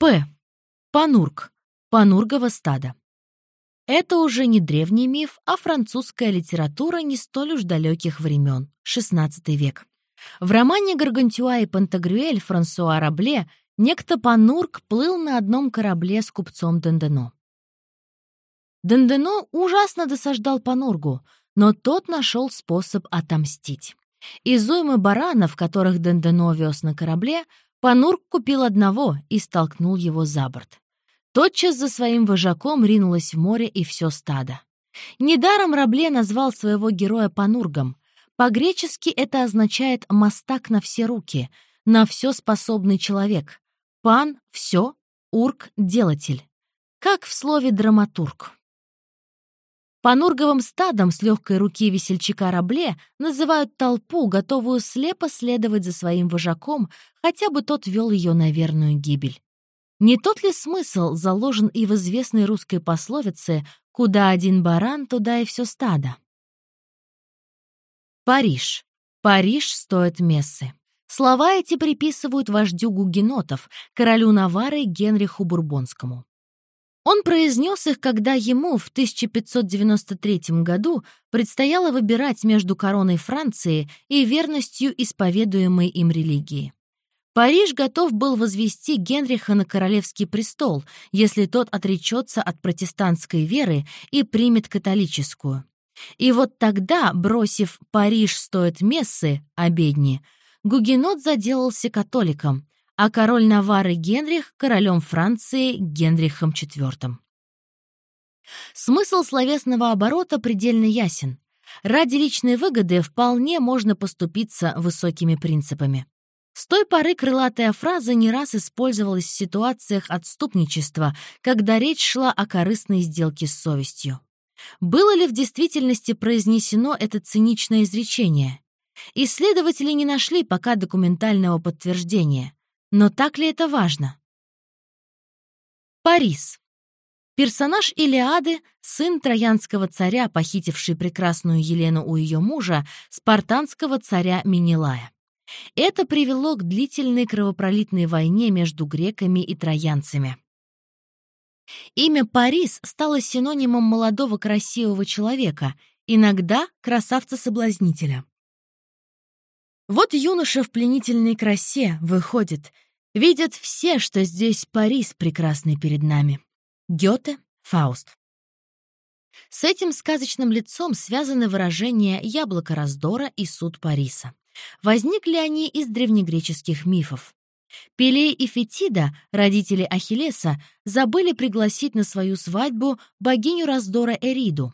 П. Панург. Панургово стадо. Это уже не древний миф, а французская литература не столь уж далеких времен, XVI век. В романе «Гаргантюа и Пантагрюэль» Франсуа Рабле некто Панург плыл на одном корабле с купцом Дендено. Дендено ужасно досаждал Панургу, но тот нашел способ отомстить. Из уймы баранов, которых Дендено вез на корабле, Панург купил одного и столкнул его за борт. Тотчас за своим вожаком ринулось в море и все стадо. Недаром Рабле назвал своего героя Панургом. По-гречески это означает «мастак на все руки», «на все способный человек». Пан — все, урк — делатель. Как в слове «драматург». Панурговым стадом с легкой руки весельчака Рабле называют толпу, готовую слепо следовать за своим вожаком, хотя бы тот вел ее на верную гибель. Не тот ли смысл заложен и в известной русской пословице «Куда один баран, туда и все стадо»? Париж. Париж стоит мессы. Слова эти приписывают вождю гугенотов, королю Навары Генриху Бурбонскому. Он произнес их, когда ему в 1593 году предстояло выбирать между короной Франции и верностью исповедуемой им религии. Париж готов был возвести Генриха на королевский престол, если тот отречется от протестантской веры и примет католическую. И вот тогда, бросив «Париж стоит мессы» обедни, Гугенот заделался католиком, а король Навары Генрих — королем Франции Генрихом IV. Смысл словесного оборота предельно ясен. Ради личной выгоды вполне можно поступиться высокими принципами. С той поры крылатая фраза не раз использовалась в ситуациях отступничества, когда речь шла о корыстной сделке с совестью. Было ли в действительности произнесено это циничное изречение? Исследователи не нашли пока документального подтверждения. Но так ли это важно? Парис. Персонаж Илиады, сын троянского царя, похитивший прекрасную Елену у ее мужа, спартанского царя Менелая. Это привело к длительной кровопролитной войне между греками и троянцами. Имя Парис стало синонимом молодого красивого человека, иногда красавца-соблазнителя. Вот юноша в пленительной красе выходит. Видят все, что здесь Парис прекрасный перед нами. Гёте, Фауст. С этим сказочным лицом связаны выражения «яблоко раздора» и «суд Париса». Возникли они из древнегреческих мифов. Пелей и Фетида, родители Ахиллеса, забыли пригласить на свою свадьбу богиню раздора Эриду.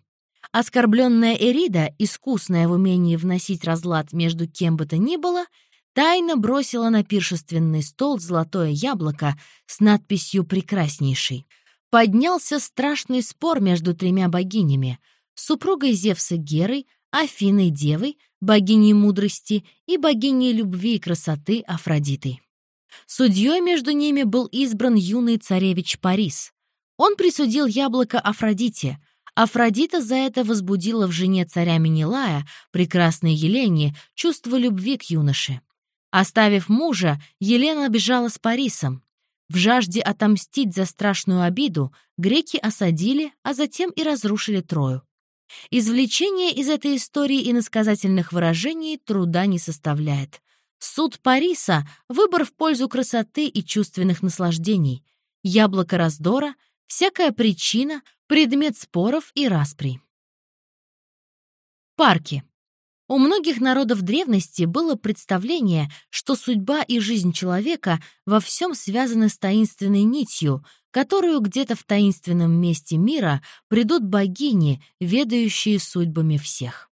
Оскорбленная Эрида, искусная в умении вносить разлад между кем бы то ни было, тайно бросила на пиршественный стол золотое яблоко с надписью «Прекраснейший». Поднялся страшный спор между тремя богинями — супругой Зевса Герой, Афиной Девой, богиней мудрости и богиней любви и красоты Афродитой. Судьей между ними был избран юный царевич Парис. Он присудил яблоко Афродите. Афродита за это возбудила в жене царя Менелая, прекрасной Елене, чувство любви к юноше. Оставив мужа, Елена бежала с Парисом. В жажде отомстить за страшную обиду греки осадили, а затем и разрушили Трою. Извлечение из этой истории иносказательных выражений труда не составляет. Суд Париса — выбор в пользу красоты и чувственных наслаждений. Яблоко раздора — всякая причина, предмет споров и распри. Парки. У многих народов древности было представление, что судьба и жизнь человека во всем связаны с таинственной нитью, которую где-то в таинственном месте мира придут богини, ведающие судьбами всех.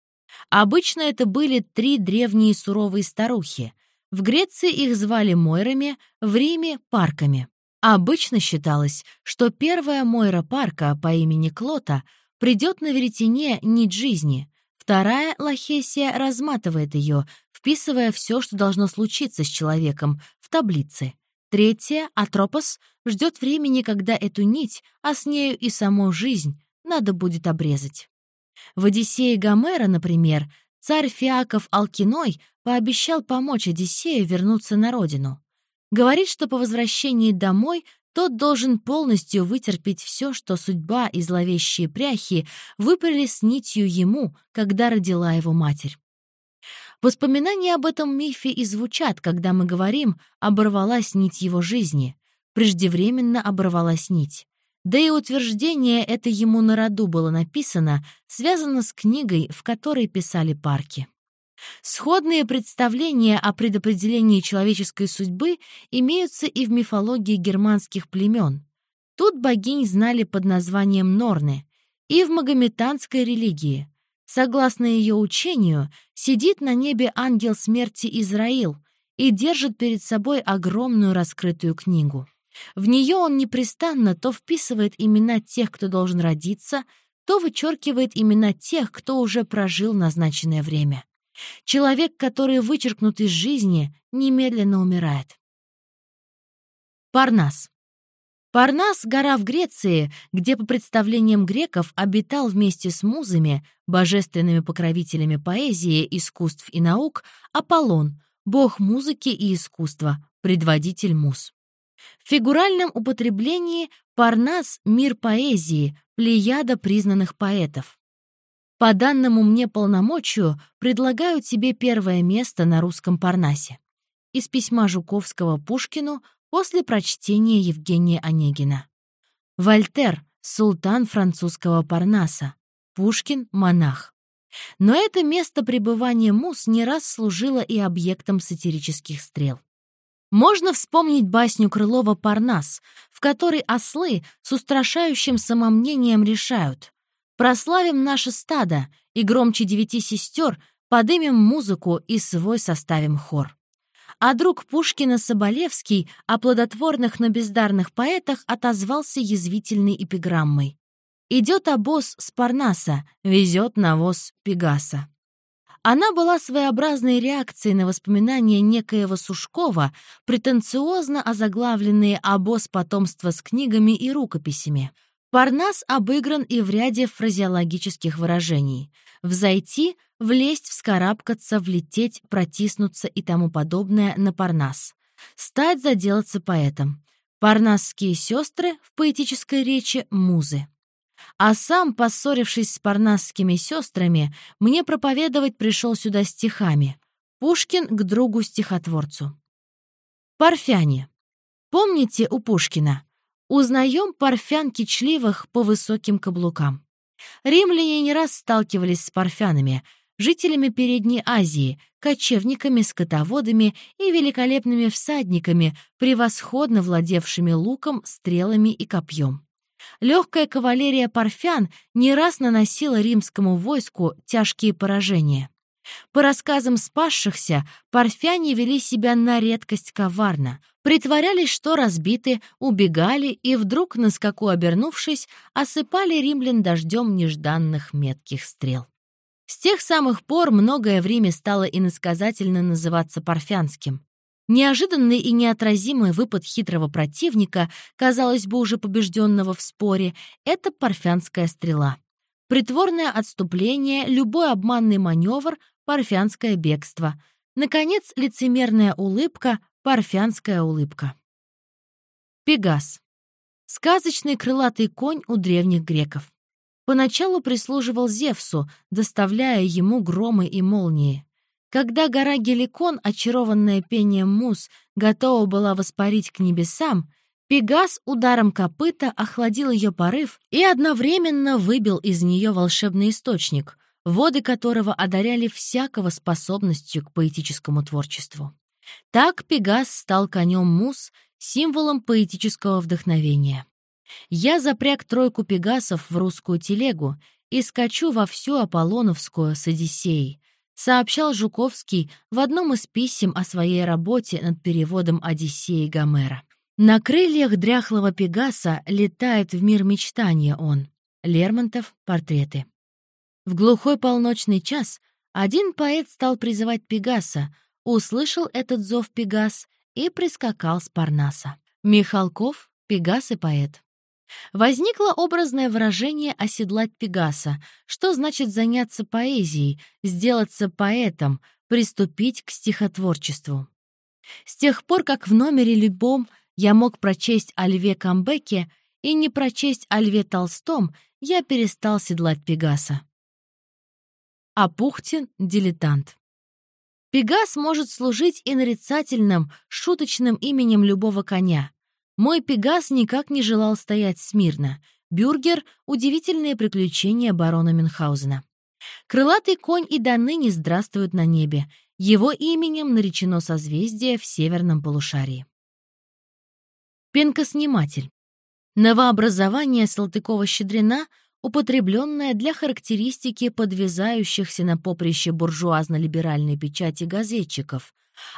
Обычно это были три древние суровые старухи. В Греции их звали Мойрами, в Риме — Парками. Обычно считалось, что первая Мойра Парка по имени Клота придет на веретене нить жизни — Вторая, Лахесия, разматывает ее, вписывая все, что должно случиться с человеком, в таблицы. Третья, Атропос, ждет времени, когда эту нить, а с нею и саму жизнь, надо будет обрезать. В «Одиссее Гомера», например, царь Фиаков Алкиной пообещал помочь Одиссею вернуться на родину. Говорит, что по возвращении домой тот должен полностью вытерпеть все, что судьба и зловещие пряхи выпали с нитью ему, когда родила его матерь. Воспоминания об этом мифе и звучат, когда мы говорим «оборвалась нить его жизни», преждевременно оборвалась нить. Да и утверждение это ему на роду было написано, связано с книгой, в которой писали парки. Сходные представления о предопределении человеческой судьбы имеются и в мифологии германских племен. Тут богинь знали под названием Норны, и в магометанской религии. Согласно ее учению, сидит на небе ангел смерти Израил и держит перед собой огромную раскрытую книгу. В нее он непрестанно то вписывает имена тех, кто должен родиться, то вычеркивает имена тех, кто уже прожил назначенное время. Человек, который вычеркнут из жизни, немедленно умирает. Парнас. Парнас — гора в Греции, где, по представлениям греков, обитал вместе с музами, божественными покровителями поэзии, искусств и наук, Аполлон, бог музыки и искусства, предводитель муз. В фигуральном употреблении Парнас — мир поэзии, плеяда признанных поэтов. По данному мне полномочию предлагаю тебе первое место на русском Парнасе. Из письма Жуковского Пушкину после прочтения Евгения Онегина. Вольтер — султан французского Парнаса. Пушкин — монах. Но это место пребывания мус не раз служило и объектом сатирических стрел. Можно вспомнить басню Крылова «Парнас», в которой ослы с устрашающим самомнением решают Прославим наше стадо, и громче девяти сестер подымем музыку и свой составим хор. А друг Пушкина Соболевский о плодотворных, но бездарных поэтах отозвался язвительной эпиграммой. «Идет обоз с Парнаса, везет навоз Пегаса». Она была своеобразной реакцией на воспоминания некоего Сушкова, претенциозно озаглавленные «Обоз потомства с книгами и рукописями», Парнас обыгран и в ряде фразеологических выражений. Взойти, влезть, вскарабкаться, влететь, протиснуться и тому подобное на Парнас. Стать, заделаться поэтом. Парнасские сестры в поэтической речи — музы. А сам, поссорившись с парнасскими сестрами, мне проповедовать пришел сюда стихами. Пушкин к другу-стихотворцу. Парфяне. Помните у Пушкина? Узнаем парфян кичливых по высоким каблукам. Римляне не раз сталкивались с парфянами, жителями Передней Азии, кочевниками-скотоводами и великолепными всадниками, превосходно владевшими луком, стрелами и копьем. Легкая кавалерия парфян не раз наносила римскому войску тяжкие поражения. По рассказам спасшихся, парфяне вели себя на редкость коварно, притворялись, что разбиты, убегали и вдруг, на скаку обернувшись, осыпали римлян дождем нежданных метких стрел. С тех самых пор многое время стало иносказательно называться парфянским. Неожиданный и неотразимый выпад хитрого противника, казалось бы, уже побежденного в споре, — это парфянская стрела. Притворное отступление, любой обманный маневр, парфянское бегство. Наконец, лицемерная улыбка, парфянская улыбка. Пегас. Сказочный крылатый конь у древних греков. Поначалу прислуживал Зевсу, доставляя ему громы и молнии. Когда гора Геликон, очарованная пением мус, готова была воспарить к небесам, Пегас ударом копыта охладил ее порыв и одновременно выбил из нее волшебный источник, воды которого одаряли всякого способностью к поэтическому творчеству. Так Пегас стал конем мус, символом поэтического вдохновения. Я запряг тройку пегасов в русскую телегу и скачу во всю Аполлоновскую с Одиссеей, сообщал Жуковский в одном из писем о своей работе над переводом Одиссеи Гомера. На крыльях дряхлого Пегаса летает в мир мечтания он. Лермонтов, портреты. В глухой полночный час один поэт стал призывать Пегаса, услышал этот зов Пегас и прискакал с Парнаса. Михалков, Пегас и поэт. Возникло образное выражение «оседлать Пегаса», что значит заняться поэзией, сделаться поэтом, приступить к стихотворчеству. С тех пор, как в номере любом Я мог прочесть о Льве Камбеке и не прочесть о Льве Толстом, я перестал седлать Пегаса. А Пухтин — дилетант. Пегас может служить и нарицательным, шуточным именем любого коня. Мой Пегас никак не желал стоять смирно. Бюргер — удивительные приключения барона Мюнхгаузена. Крылатый конь и до ныне здравствует на небе. Его именем наречено созвездие в северном полушарии. Пенкосниматель. Новообразование Салтыкова-Щедрина, употребленное для характеристики подвязающихся на поприще буржуазно-либеральной печати газетчиков,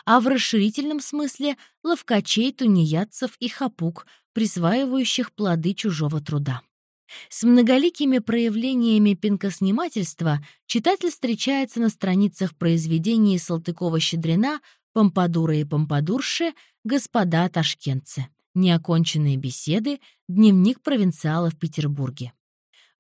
а в расширительном смысле ловкачей, тунеядцев и хапук, присваивающих плоды чужого труда. С многоликими проявлениями пинкоснимательства читатель встречается на страницах произведений Салтыкова-Щедрина «Помпадура и помпадурши», «Господа ташкентцы», «Неоконченные беседы», «Дневник провинциала в Петербурге».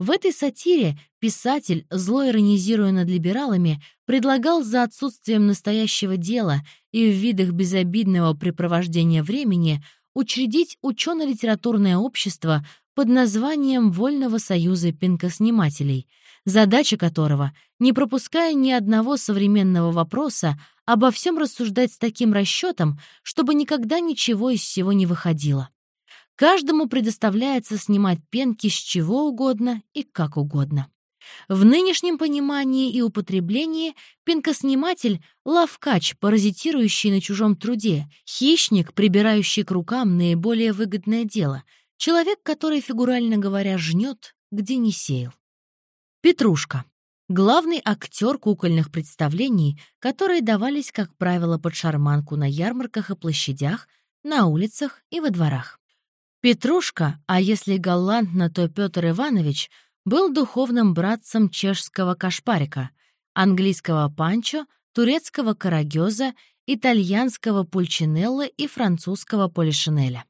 В этой сатире писатель, зло иронизируя над либералами, предлагал за отсутствием настоящего дела и в видах безобидного препровождения времени учредить учено-литературное общество под названием Вольного союза пинкоснимателей, задача которого, не пропуская ни одного современного вопроса, обо всем рассуждать с таким расчетом, чтобы никогда ничего из всего не выходило. Каждому предоставляется снимать пенки с чего угодно и как угодно. В нынешнем понимании и употреблении пенкосниматель — лавкач, паразитирующий на чужом труде, хищник, прибирающий к рукам наиболее выгодное дело, человек, который, фигурально говоря, жнет, где не сеял. Петрушка. Главный актер кукольных представлений, которые давались, как правило, под шарманку на ярмарках и площадях, на улицах и во дворах. Петрушка, а если галантно, то Петр Иванович, был духовным братцем чешского кашпарика, английского панчо, турецкого карагёза, итальянского пульчинеллы и французского полишинеля.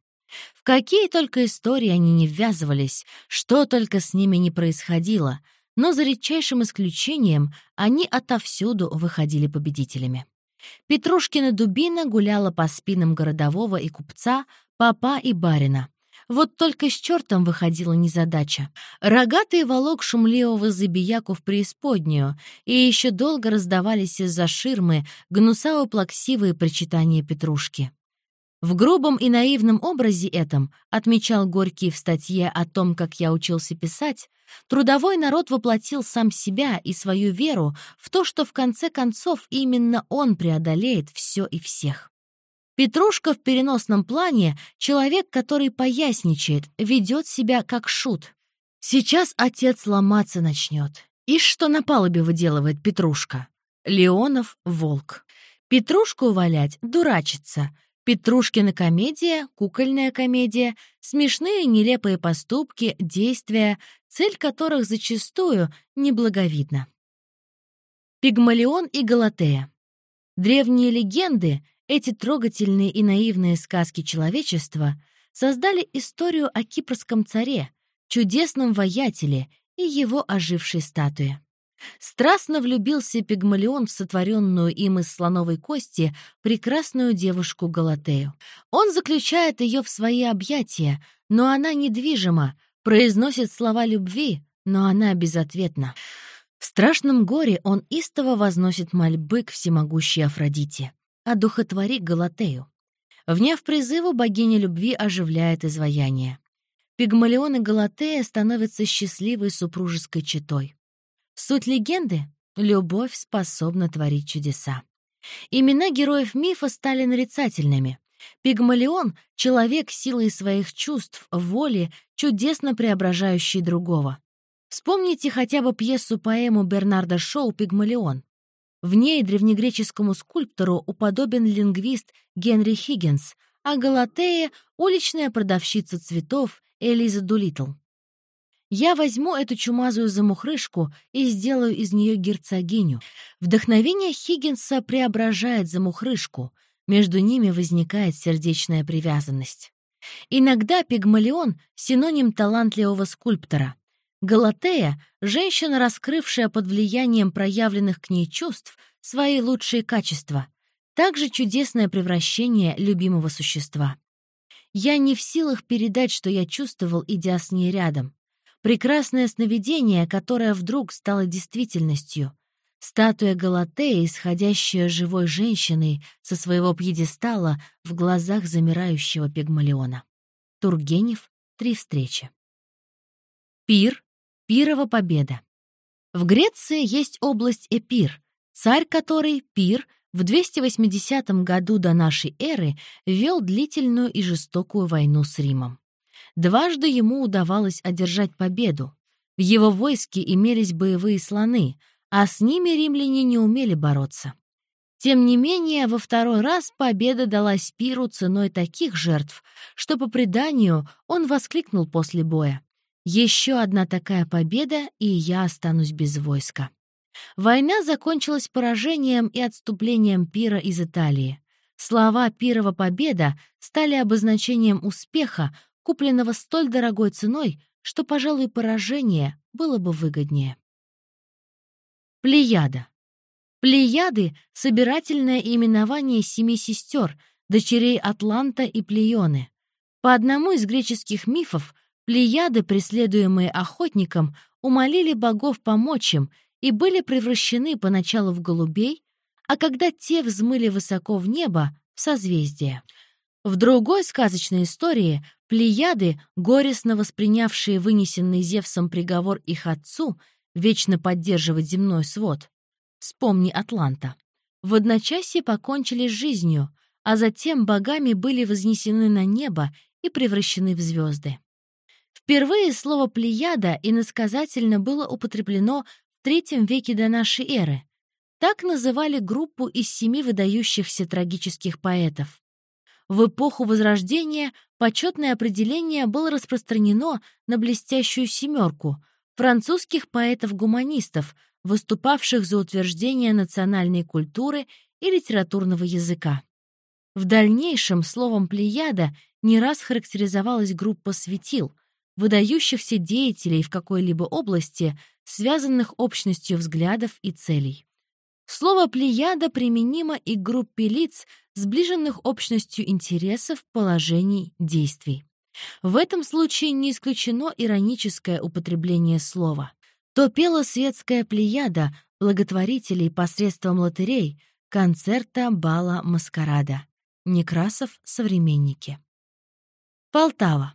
В какие только истории они не ввязывались, что только с ними не происходило, но за редчайшим исключением они отовсюду выходили победителями. Петрушкина дубина гуляла по спинам городового и купца, папа и барина. Вот только с чертом выходила незадача. Рогатый волок шумливого забияку в преисподнюю, и еще долго раздавались из-за ширмы гнусаво-плаксивые причитания Петрушки. В грубом и наивном образе этом, отмечал Горький в статье о том, как я учился писать, трудовой народ воплотил сам себя и свою веру в то, что в конце концов именно он преодолеет все и всех. Петрушка в переносном плане — человек, который поясничает, ведет себя как шут. Сейчас отец ломаться начнет. Ишь, что на палубе выделывает Петрушка. Леонов — волк. Петрушку валять — дурачиться. Петрушкина комедия, кукольная комедия, смешные нелепые поступки, действия, цель которых зачастую неблаговидна. Пигмалион и Галатея. Древние легенды эти трогательные и наивные сказки человечества создали историю о кипрском царе, чудесном воятеле и его ожившей статуе. Страстно влюбился Пигмалион в сотворенную им из слоновой кости прекрасную девушку Галатею. Он заключает ее в свои объятия, но она недвижима, произносит слова любви, но она безответна. В страшном горе он истово возносит мольбы к всемогущей Афродите одухотвори Галатею. Вняв призыву, богиня любви оживляет изваяние. Пигмалион и Галатея становятся счастливой супружеской четой. Суть легенды — любовь способна творить чудеса. Имена героев мифа стали нарицательными. Пигмалион — человек силой своих чувств, воли, чудесно преображающий другого. Вспомните хотя бы пьесу-поэму Бернарда Шоу «Пигмалион». В ней древнегреческому скульптору уподобен лингвист Генри Хиггинс, а Галатея — уличная продавщица цветов Элиза Дулитл. Я возьму эту чумазую замухрышку и сделаю из нее герцогиню. Вдохновение Хиггинса преображает замухрышку. Между ними возникает сердечная привязанность. Иногда пигмалион — синоним талантливого скульптора. Галатея — женщина, раскрывшая под влиянием проявленных к ней чувств свои лучшие качества, также чудесное превращение любимого существа. Я не в силах передать, что я чувствовал, идя с ней рядом. Прекрасное сновидение, которое вдруг стало действительностью. Статуя Галатеи, исходящая живой женщиной со своего пьедестала в глазах замирающего Пигмалиона. Тургенев. Три встречи. Пир. Пирова победа. В Греции есть область Эпир, царь которой, Пир, в 280 году до нашей эры вел длительную и жестокую войну с Римом. Дважды ему удавалось одержать победу. В его войске имелись боевые слоны — а с ними римляне не умели бороться. Тем не менее, во второй раз победа далась Пиру ценой таких жертв, что, по преданию, он воскликнул после боя. «Еще одна такая победа, и я останусь без войска». Война закончилась поражением и отступлением Пира из Италии. Слова «Пирова победа» стали обозначением успеха, купленного столь дорогой ценой, что, пожалуй, поражение было бы выгоднее. Плеяда. Плеяды — собирательное именование семи сестер, дочерей Атланта и Плеоны. По одному из греческих мифов, Плеяды, преследуемые охотником, умолили богов помочь им и были превращены поначалу в голубей, а когда те взмыли высоко в небо, в созвездие. В другой сказочной истории Плеяды, горестно воспринявшие вынесенный Зевсом приговор их отцу, вечно поддерживать земной свод. Вспомни Атланта. В одночасье покончили с жизнью, а затем богами были вознесены на небо и превращены в звезды. Впервые слово «плеяда» иносказательно было употреблено в III веке до нашей эры. Так называли группу из семи выдающихся трагических поэтов. В эпоху Возрождения почетное определение было распространено на блестящую семерку, французских поэтов-гуманистов, выступавших за утверждение национальной культуры и литературного языка. В дальнейшем словом «плеяда» не раз характеризовалась группа светил, выдающихся деятелей в какой-либо области, связанных общностью взглядов и целей. Слово «плеяда» применимо и к группе лиц, сближенных общностью интересов, положений, действий. В этом случае не исключено ироническое употребление слова. То пела светская плеяда благотворителей посредством лотерей, концерта, бала, маскарада. Некрасов «Современники». Полтава.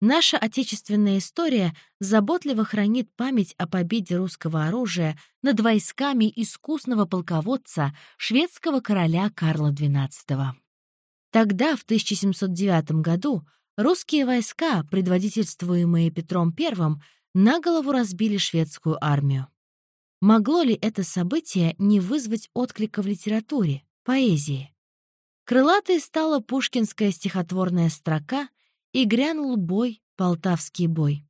Наша отечественная история заботливо хранит память о победе русского оружия над войсками искусного полководца шведского короля Карла XII. Тогда, в 1709 году, Русские войска, предводительствуемые Петром I, на голову разбили шведскую армию. Могло ли это событие не вызвать отклика в литературе, поэзии? Крылатой стала пушкинская стихотворная строка и грянул бой, полтавский бой.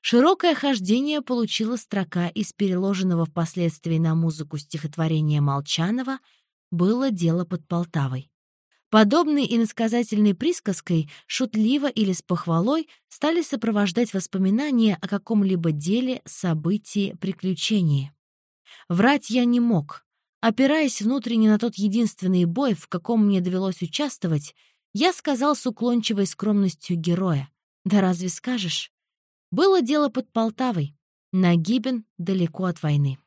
Широкое хождение получила строка из переложенного впоследствии на музыку стихотворения Молчанова «Было дело под Полтавой». Подобной иносказательной присказкой, шутливо или с похвалой, стали сопровождать воспоминания о каком-либо деле, событии, приключении. Врать я не мог. Опираясь внутренне на тот единственный бой, в каком мне довелось участвовать, я сказал с уклончивой скромностью героя. «Да разве скажешь?» Было дело под Полтавой. Нагибен далеко от войны.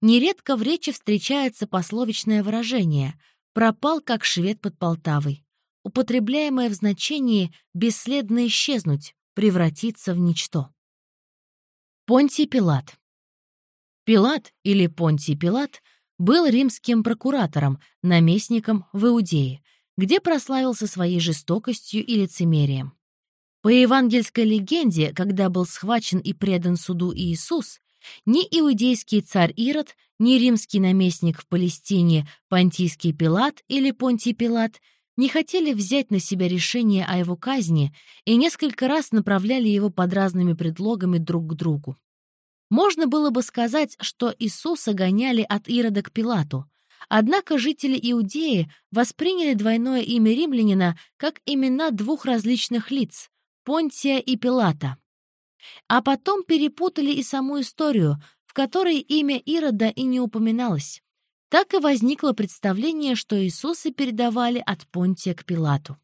Нередко в речи встречается пословичное выражение — пропал как швед под Полтавой, употребляемое в значении «бесследно исчезнуть», превратиться в ничто. Понтий Пилат Пилат или Понтий Пилат был римским прокуратором, наместником в Иудее, где прославился своей жестокостью и лицемерием. По евангельской легенде, когда был схвачен и предан суду Иисус, ни иудейский царь Ирод, ни римский наместник в Палестине Понтийский Пилат или Понтий Пилат не хотели взять на себя решение о его казни и несколько раз направляли его под разными предлогами друг к другу. Можно было бы сказать, что Иисуса гоняли от Ирода к Пилату, однако жители Иудеи восприняли двойное имя римлянина как имена двух различных лиц — Понтия и Пилата. А потом перепутали и саму историю, в которой имя Ирода и не упоминалось. Так и возникло представление, что Иисуса передавали от Понтия к Пилату.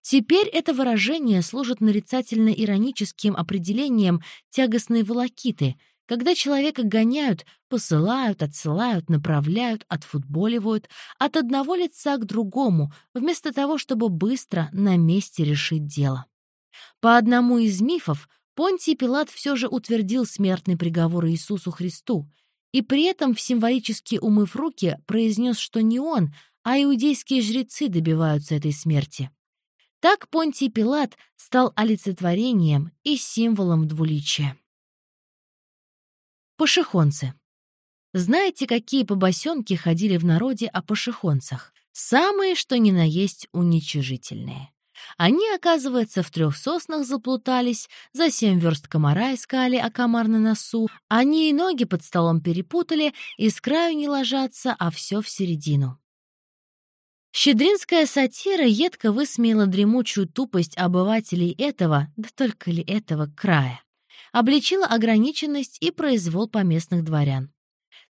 Теперь это выражение служит нарицательно-ироническим определением тягостной волокиты, когда человека гоняют, посылают, отсылают, направляют, отфутболивают от одного лица к другому, вместо того, чтобы быстро на месте решить дело. По одному из мифов, Понтий Пилат все же утвердил смертный приговор Иисусу Христу, и при этом, в символически умыв руки, произнес, что не он, а иудейские жрецы добиваются этой смерти. Так Понтий Пилат стал олицетворением и символом двуличия. Пошехонцы. Знаете, какие побосенки ходили в народе о пошехонцах? Самые, что ни на есть, уничижительные. Они, оказывается, в трех соснах заплутались, за семь верст комара искали, а комар на носу. Они и ноги под столом перепутали, и с краю не ложатся, а все в середину. Щедринская сатира едко высмеяла дремучую тупость обывателей этого, да только ли этого, края обличила ограниченность и произвол поместных дворян.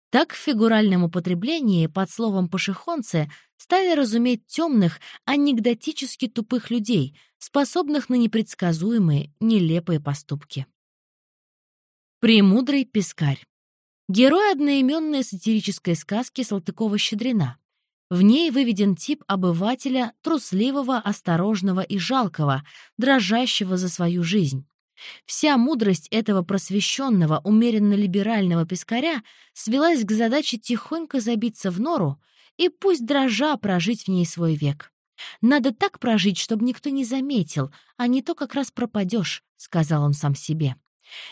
Так в фигуральном употреблении под словом «пошехонцы» стали разуметь темных, анекдотически тупых людей, способных на непредсказуемые, нелепые поступки. Премудрый пескарь. Герой одноименной сатирической сказки Салтыкова-Щедрина. В ней выведен тип обывателя, трусливого, осторожного и жалкого, дрожащего за свою жизнь. Вся мудрость этого просвещенного, умеренно-либерального пескаря свелась к задаче тихонько забиться в нору и пусть дрожа прожить в ней свой век. «Надо так прожить, чтобы никто не заметил, а не то как раз пропадешь», — сказал он сам себе.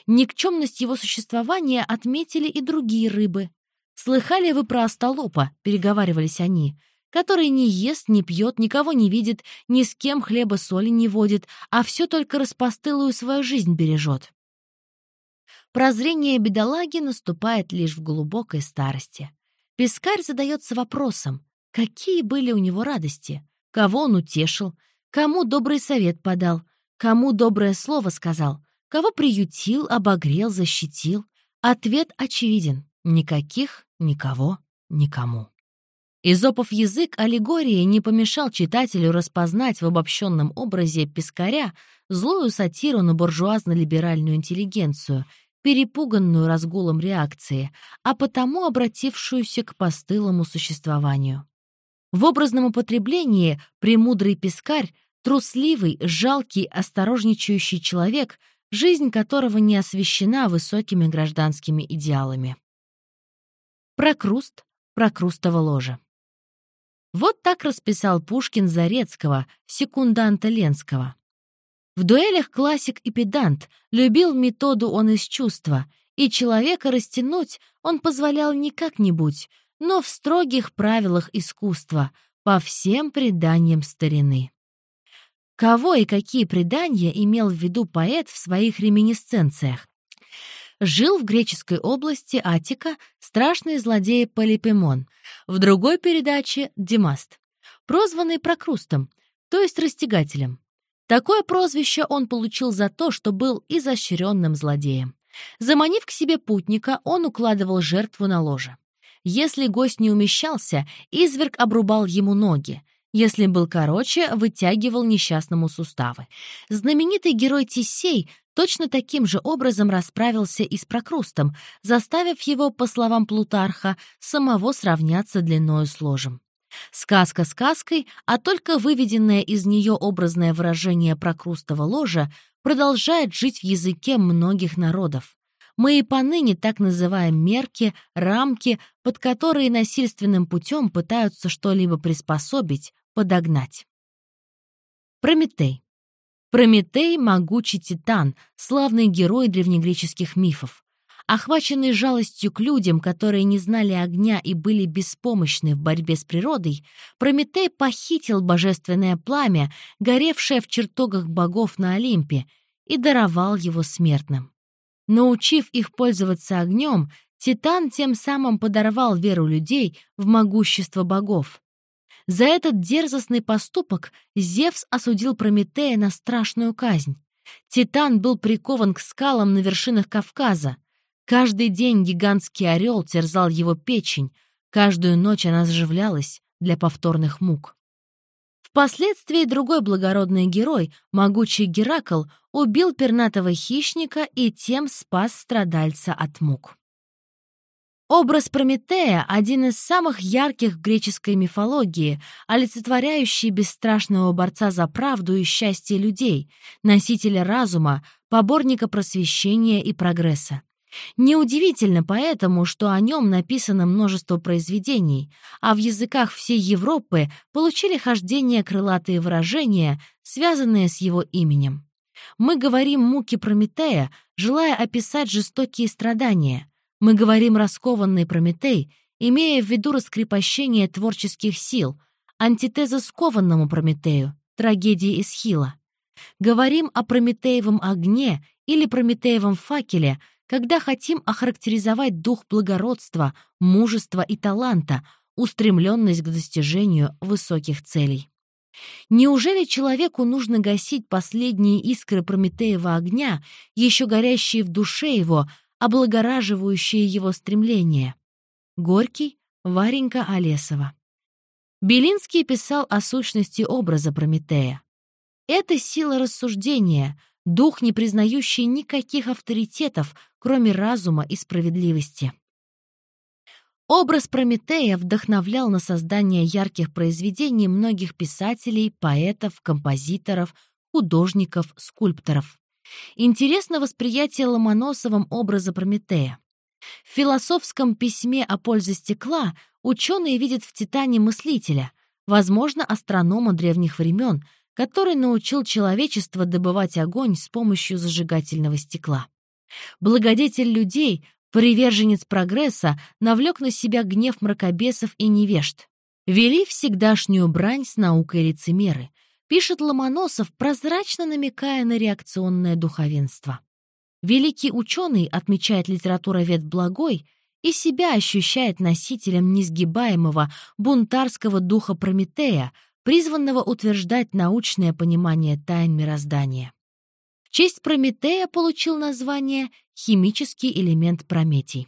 Никчемность его существования отметили и другие рыбы. «Слыхали вы про остолопа?» — переговаривались они который не ест, не пьет, никого не видит, ни с кем хлеба соли не водит, а все только распостылую свою жизнь бережет. Прозрение бедолаги наступает лишь в глубокой старости. Пескарь задается вопросом, какие были у него радости, кого он утешил, кому добрый совет подал, кому доброе слово сказал, кого приютил, обогрел, защитил. Ответ очевиден — никаких, никого, никому. Изопов язык аллегории не помешал читателю распознать в обобщенном образе пескаря злую сатиру на буржуазно-либеральную интеллигенцию, перепуганную разгулом реакции, а потому обратившуюся к постылому существованию. В образном употреблении премудрый пескарь — трусливый, жалкий, осторожничающий человек, жизнь которого не освещена высокими гражданскими идеалами. Прокруст, прокрустово ложе. Вот так расписал Пушкин Зарецкого, секунданта Ленского. В дуэлях классик и педант, любил методу он из чувства, и человека растянуть он позволял не как-нибудь, но в строгих правилах искусства, по всем преданиям старины. Кого и какие предания имел в виду поэт в своих реминисценциях? Жил в греческой области Атика страшный злодей Полипемон, в другой передаче — Демаст, прозванный Прокрустом, то есть растягателем. Такое прозвище он получил за то, что был изощренным злодеем. Заманив к себе путника, он укладывал жертву на ложе. Если гость не умещался, изверг обрубал ему ноги. Если был короче, вытягивал несчастному суставы. Знаменитый герой Тисей точно таким же образом расправился и с Прокрустом, заставив его, по словам Плутарха, самого сравняться длиною с ложем. Сказка сказкой, а только выведенное из нее образное выражение Прокрустова ложа продолжает жить в языке многих народов. Мы и поныне так называем мерки, рамки, под которые насильственным путем пытаются что-либо приспособить, подогнать. Прометей. Прометей — могучий титан, славный герой древнегреческих мифов. Охваченный жалостью к людям, которые не знали огня и были беспомощны в борьбе с природой, Прометей похитил божественное пламя, горевшее в чертогах богов на Олимпе, и даровал его смертным. Научив их пользоваться огнем, Титан тем самым подорвал веру людей в могущество богов. За этот дерзостный поступок Зевс осудил Прометея на страшную казнь. Титан был прикован к скалам на вершинах Кавказа. Каждый день гигантский орел терзал его печень, каждую ночь она заживлялась для повторных мук. Впоследствии другой благородный герой, могучий Геракл, убил пернатого хищника и тем спас страдальца от мук. Образ Прометея — один из самых ярких в греческой мифологии, олицетворяющий бесстрашного борца за правду и счастье людей, носителя разума, поборника просвещения и прогресса. Неудивительно поэтому, что о нем написано множество произведений, а в языках всей Европы получили хождение крылатые выражения, связанные с его именем. Мы говорим «муки Прометея», желая описать жестокие страдания. Мы говорим «раскованный Прометей», имея в виду раскрепощение творческих сил, антитеза скованному Прометею, трагедии Исхила. Говорим о Прометеевом огне или Прометеевом факеле — когда хотим охарактеризовать дух благородства, мужества и таланта, устремленность к достижению высоких целей. Неужели человеку нужно гасить последние искры Прометеева огня, еще горящие в душе его, облагораживающие его стремления? Горький, Варенька Олесова. Белинский писал о сущности образа Прометея. Это сила рассуждения, дух, не признающий никаких авторитетов, кроме разума и справедливости. Образ Прометея вдохновлял на создание ярких произведений многих писателей, поэтов, композиторов, художников, скульпторов. Интересно восприятие Ломоносовым образа Прометея. В философском письме о пользе стекла ученые видят в Титане мыслителя, возможно, астронома древних времен, который научил человечество добывать огонь с помощью зажигательного стекла. Благодетель людей, приверженец прогресса, навлек на себя гнев мракобесов и невежд. Вели всегдашнюю брань с наукой лицемеры, пишет Ломоносов, прозрачно намекая на реакционное духовенство. Великий ученый, отмечает литературовед Благой, и себя ощущает носителем несгибаемого бунтарского духа Прометея, призванного утверждать научное понимание тайн мироздания. В честь Прометея получил название химический элемент Прометий.